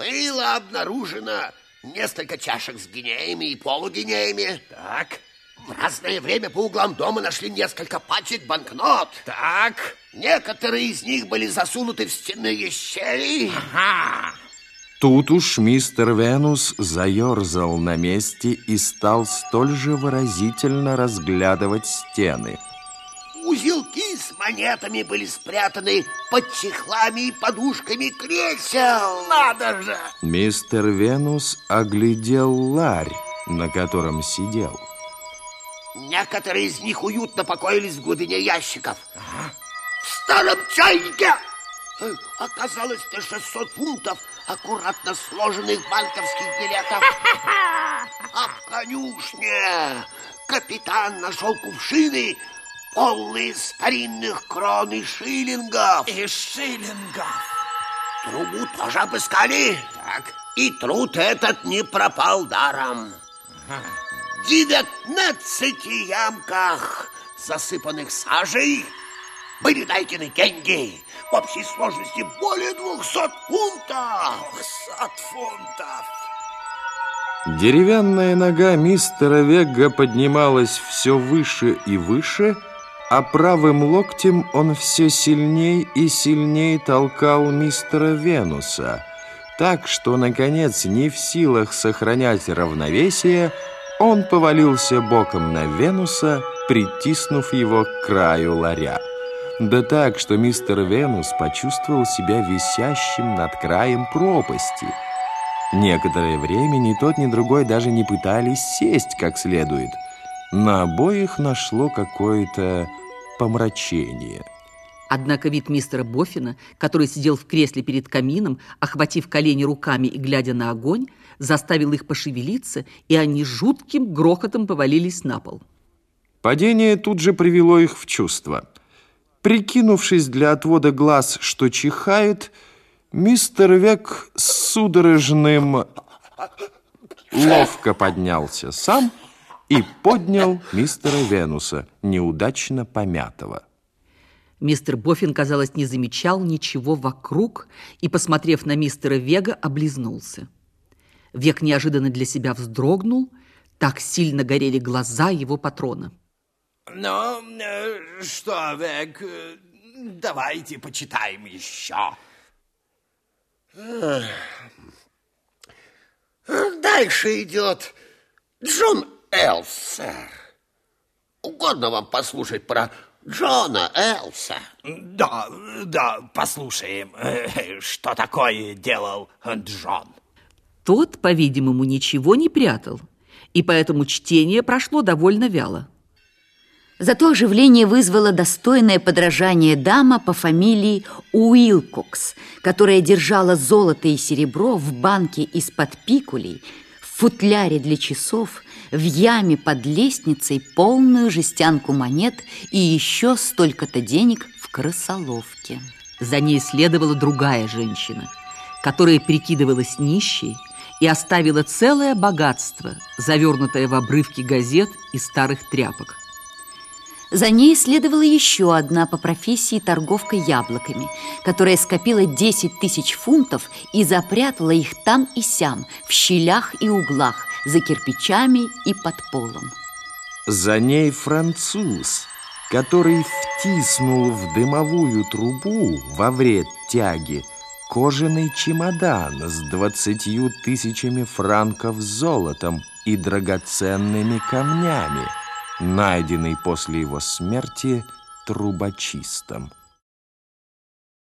Было обнаружено несколько чашек с гинеями и полугинеями. Так. В разное время по углам дома нашли несколько пачек банкнот. Так. Некоторые из них были засунуты в стенные щели. Ага. Тут уж мистер Венус заерзал на месте и стал столь же выразительно разглядывать стены. Узелки с монетами были спрятаны под чехлами и подушками кресел. Надо же! Мистер Венус оглядел ларь, на котором сидел. Некоторые из них уютно покоились в глубине ящиков. В старом чайнике оказалось на 600 фунтов аккуратно сложенных банковских билетов. А в конюшне капитан нашел кувшины, полные старинных крон и шиллингов. И шиллингов. Трубу тоже обыскали. Так. И труд этот не пропал даром. В девятнадцати ямках, засыпанных сажей, были найдены деньги в общей сложности более двухсот фунтов. Двухсот фунтов. Деревянная нога мистера Вегга поднималась все выше и выше, а правым локтем он все сильней и сильней толкал мистера Венуса, так что, наконец, не в силах сохранять равновесие, он повалился боком на Венуса, притиснув его к краю ларя. Да так, что мистер Венус почувствовал себя висящим над краем пропасти. Некоторое время ни тот, ни другой даже не пытались сесть как следует. На обоих нашло какое-то помрачение. Однако вид мистера Боффина, который сидел в кресле перед камином, охватив колени руками и глядя на огонь, заставил их пошевелиться, и они жутким грохотом повалились на пол. Падение тут же привело их в чувство. Прикинувшись для отвода глаз, что чихает, мистер Век с судорожным ловко поднялся сам и поднял мистера Венуса, неудачно помятого. Мистер Боффин, казалось, не замечал ничего вокруг и, посмотрев на мистера Вега, облизнулся. Век неожиданно для себя вздрогнул, так сильно горели глаза его патрона. Ну, э, что, Век, э, давайте почитаем еще. Дальше идет Джон Элс, сэр. Угодно вам послушать про Джона Элса? Да, да, послушаем, э, что такое делал Джон. Тот, по-видимому, ничего не прятал, и поэтому чтение прошло довольно вяло. Зато оживление вызвало достойное подражание дама по фамилии Уилкокс, которая держала золото и серебро в банке из-под пикулей, футляре для часов, в яме под лестницей полную жестянку монет и еще столько-то денег в крысоловке. За ней следовала другая женщина, которая прикидывалась нищей и оставила целое богатство, завернутое в обрывки газет и старых тряпок. За ней следовала еще одна по профессии торговка яблоками, которая скопила 10 тысяч фунтов и запрятала их там и сям, в щелях и углах, за кирпичами и под полом. За ней француз, который втиснул в дымовую трубу во вред тяги кожаный чемодан с двадцатью тысячами франков золотом и драгоценными камнями – найденный после его смерти трубочистом.